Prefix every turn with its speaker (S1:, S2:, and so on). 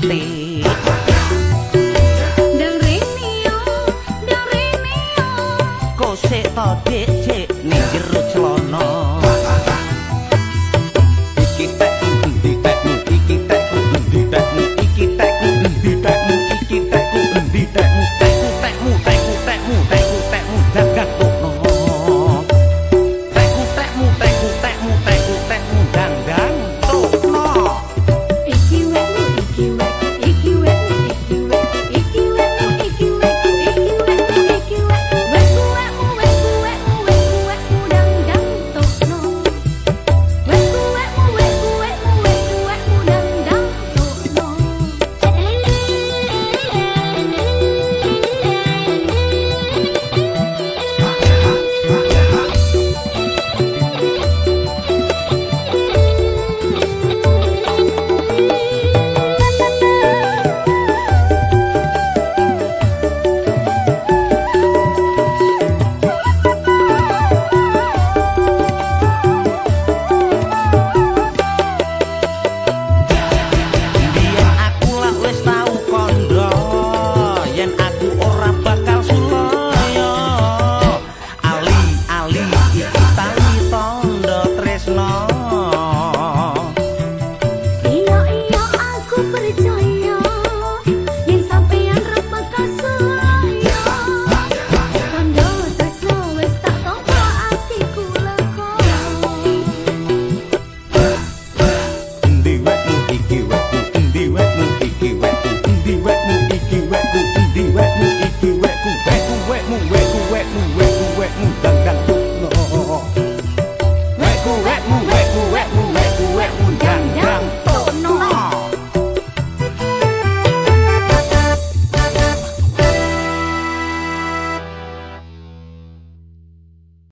S1: ape
S2: Dang remio, dang remio
S1: Kosek todek